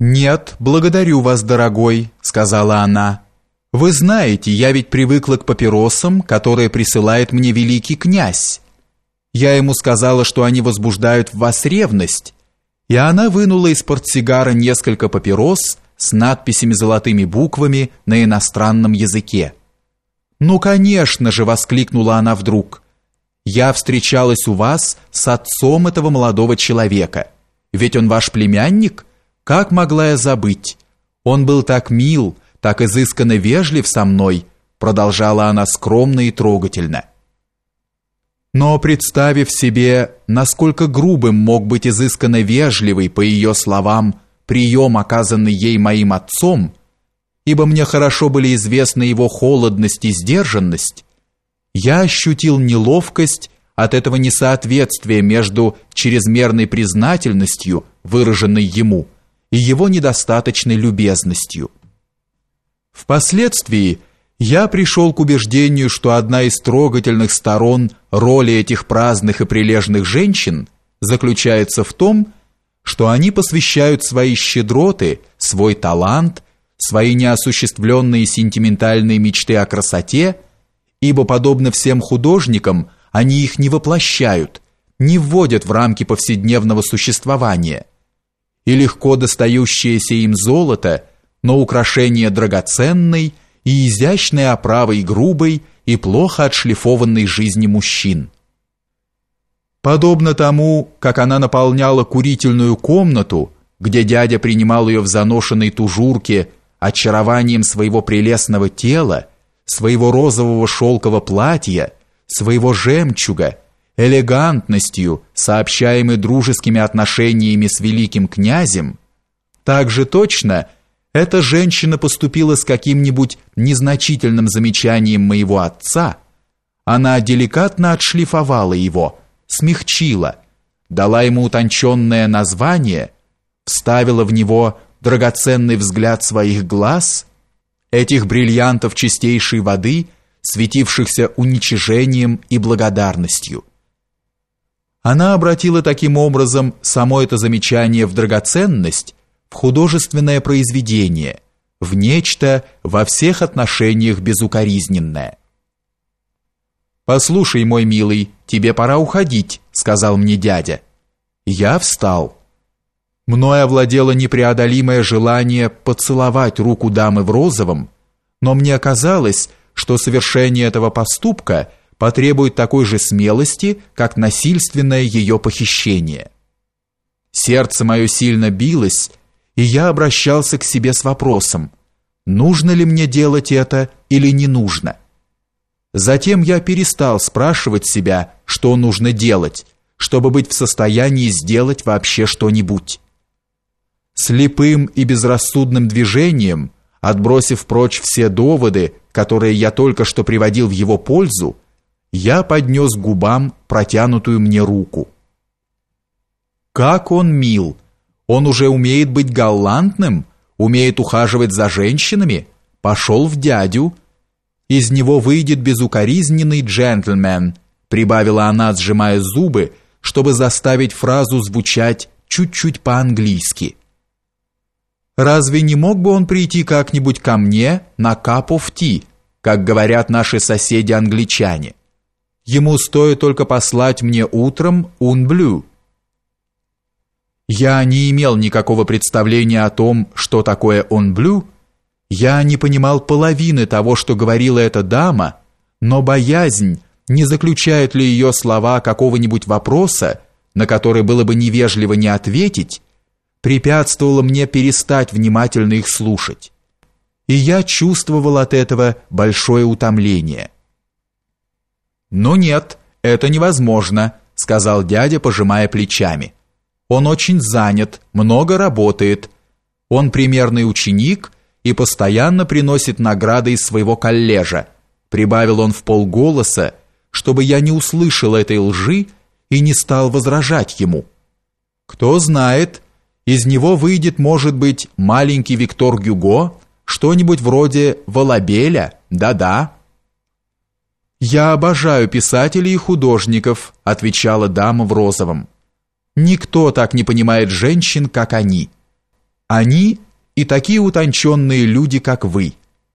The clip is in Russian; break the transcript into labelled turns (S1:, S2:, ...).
S1: «Нет, благодарю вас, дорогой», — сказала она. «Вы знаете, я ведь привыкла к папиросам, которые присылает мне великий князь. Я ему сказала, что они возбуждают в вас ревность, и она вынула из портсигара несколько папирос с надписями золотыми буквами на иностранном языке. «Ну, конечно же!» — воскликнула она вдруг. «Я встречалась у вас с отцом этого молодого человека. Ведь он ваш племянник?» Как могла я забыть? Он был так мил, так изысканно вежлив со мной, продолжала она скромно и трогательно. Но представив себе, насколько грубым мог быть изысканно вежливый, по ее словам, прием, оказанный ей моим отцом, ибо мне хорошо были известны его холодность и сдержанность, я ощутил неловкость от этого несоответствия между чрезмерной признательностью, выраженной ему, и его недостаточной любезностью. Впоследствии я пришел к убеждению, что одна из трогательных сторон роли этих праздных и прилежных женщин заключается в том, что они посвящают свои щедроты, свой талант, свои неосуществленные сентиментальные мечты о красоте, ибо, подобно всем художникам, они их не воплощают, не вводят в рамки повседневного существования, и легко достающееся им золото, но украшение драгоценной и изящной оправой грубой и плохо отшлифованной жизни мужчин. Подобно тому, как она наполняла курительную комнату, где дядя принимал ее в заношенной тужурке очарованием своего прелестного тела, своего розового шелкового платья, своего жемчуга, элегантностью, сообщаемой дружескими отношениями с великим князем, так же точно эта женщина поступила с каким-нибудь незначительным замечанием моего отца, она деликатно отшлифовала его, смягчила, дала ему утонченное название, вставила в него драгоценный взгляд своих глаз, этих бриллиантов чистейшей воды, светившихся уничижением и благодарностью. Она обратила таким образом само это замечание в драгоценность, в художественное произведение, в нечто во всех отношениях безукоризненное. «Послушай, мой милый, тебе пора уходить», — сказал мне дядя. Я встал. Мною овладело непреодолимое желание поцеловать руку дамы в розовом, но мне казалось, что совершение этого поступка — потребует такой же смелости, как насильственное ее похищение. Сердце мое сильно билось, и я обращался к себе с вопросом, нужно ли мне делать это или не нужно. Затем я перестал спрашивать себя, что нужно делать, чтобы быть в состоянии сделать вообще что-нибудь. Слепым и безрассудным движением, отбросив прочь все доводы, которые я только что приводил в его пользу, я поднес губам протянутую мне руку. Как он мил! Он уже умеет быть галантным, умеет ухаживать за женщинами, пошел в дядю. Из него выйдет безукоризненный джентльмен, прибавила она, сжимая зубы, чтобы заставить фразу звучать чуть-чуть по-английски. Разве не мог бы он прийти как-нибудь ко мне на cup как говорят наши соседи-англичане? Ему стоит только послать мне утром унблю. Я не имел никакого представления о том, что такое унблю. Я не понимал половины того, что говорила эта дама, но боязнь, не заключают ли ее слова какого-нибудь вопроса, на который было бы невежливо не ответить, препятствовала мне перестать внимательно их слушать. И я чувствовал от этого большое утомление. «Ну нет, это невозможно», — сказал дядя, пожимая плечами. «Он очень занят, много работает. Он примерный ученик и постоянно приносит награды из своего коллежа», прибавил он в полголоса, чтобы я не услышал этой лжи и не стал возражать ему. «Кто знает, из него выйдет, может быть, маленький Виктор Гюго, что-нибудь вроде Волобеля, да-да». «Я обожаю писателей и художников», — отвечала дама в розовом. «Никто так не понимает женщин, как они». Они и такие утонченные люди, как вы.